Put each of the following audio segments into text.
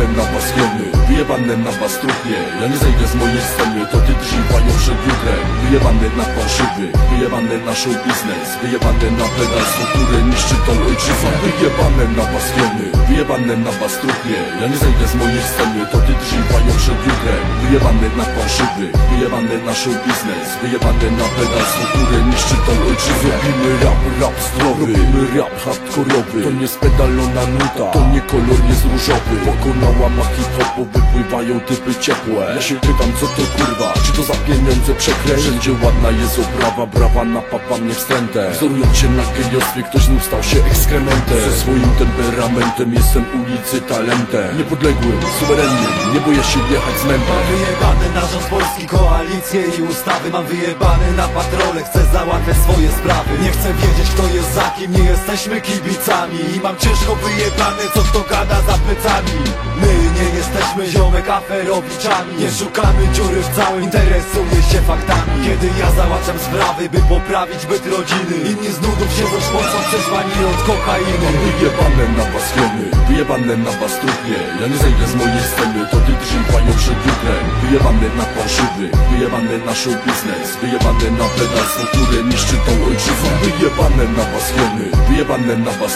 Jebane na wyjebane na was trupnie Ja nie zejdę z mojej sceny, to ty dziwają przed jutrem Wyjebane na fałszywy Wyjebane na show biznes Wyjebane na pedalstwo, które niszczy tą ojczyznę Wyjebane na was wiemy Wyjebane na was trudnie Ja nie zejdę z mojej sceny To ty drzyj panią przed jutrem. Wyjebane na fałszywy Wyjebane na show biznes Wyjebane na pedalstwo, które niszczy tą ojczyznę Robimy rap, rap zdrowy Robimy rap hardkorowy. To nie spedalona nuta To nie kolor jest różowy. Pokonała ma hip-hopu Wypływają typy ciepłe. Ja się pytam co to kurwa? Czy to za pieniądze przekręć? Wszędzie ładna jest oprawa Brawa napawa mnie wstrętem Wzorując się na geniostwie Ktoś znów stał się ekskrementem. Ze swoim temperamentem Jestem ulicy talentem. Niepodległym, suwerennym Nie boję się jechać z mębem Mam wyjebane na rząd polski, koalicje i ustawy. Mam wyjebane na patrole, chcę załatwiać swoje sprawy. Nie chcę wiedzieć kto jest za kim, nie jesteśmy kibicami. I mam ciężko wyjebane co kto gada za plecami. My nie jesteśmy ziomek aferowiczami. Nie szukamy dziury w całym, the way się faktami Kiedy ja załatwiam sprawy, by poprawić byt rodziny Inni z nudów siedzą szpocą przeszłani od kokainy Wyjebane na was wiemy Wyjebane na was Ja nie zejdę z mojej sceny To ty drzyj panią przed jutrem Wyjebane na fałszywy Wyjebane na show biznes Wyjebane na pedalstwo, które niszczy tą ojczyznę Wyjebane na was wiemy Wyjebane na was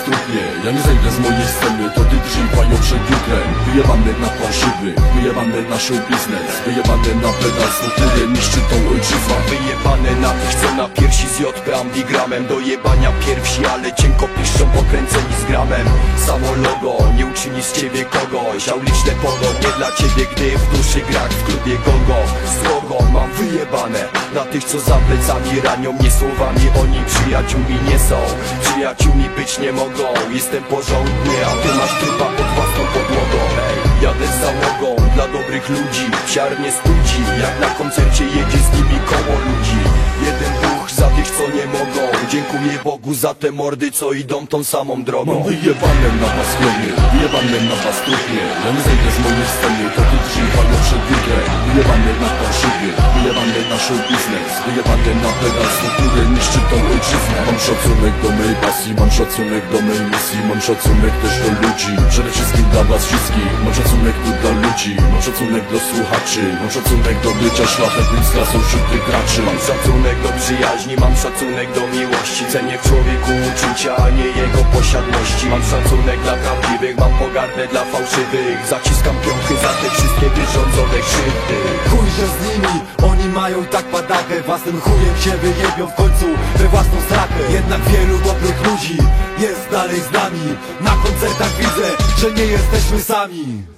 Ja nie zejdę z mojej sceny To ty drzyj panią przed jutrem Wyjebane na fałszywy Wyjebane na show biznes Wyjebane na pedalstwo, które niszczy tą ojczyznę Wyjebane na tych co na piersi z JP ambigramem Do jebania pierwsi, ale cienko piszczą pokręceni z gramem. Samo logo, nie uczyni z ciebie kogoś Dał liczne pogo, nie dla ciebie gdy w duszy grach w klubie gogo Strogo mam wyjebane na tych co za plecami ranią mnie słowami. Oni przyjaciółmi nie są, przyjaciółmi być nie mogą. Jestem porządny, a ty masz trupa pod własną podłogą. Hej, jadę z załogą dla dobrych ludzi Siar nie studzi, jak na koncercie jedzie z nimi koło ludzi. Jeden duch za tych co nie mogą. Dziękuję Bogu za te mordy co idą tą samą drogą. Mam wyjebane na was wiemy Wyjebane na was trudnie Ja nie zejdę z mojej sceny To ty drzyj panią przed jutrem Wyjebane na fałszywy Wyjebane na show biznes Wyjebane na pedalstwo, które niszczy tą ojczyznę. Mam szacunek do mej pasji Mam szacunek do mej misji. Mam szacunek też do ludzi Przede wszystkim dla was wszystkich. Mam szacunek tu dla ludzi Mam szacunek do słuchaczy. Mam szacunek do bycia szlachetnym z klasą wśród tych graczy. Mam szacunek do przyjaźni, mam szacunek do miłości. Cenię w człowieku uczucia, a nie jego posiadłości. Mam szacunek dla prawdziwych, mam pogardę dla fałszywych. Zaciskam piąchy za te wszystkie wyrządzone krzywdy. Chuj się z nimi, oni mają tak padachę Własnym chujem się wyjebią w końcu we własną strachę Jednak wielu dobrych ludzi jest dalej z nami. Na koncertach widzę, że nie jesteśmy sami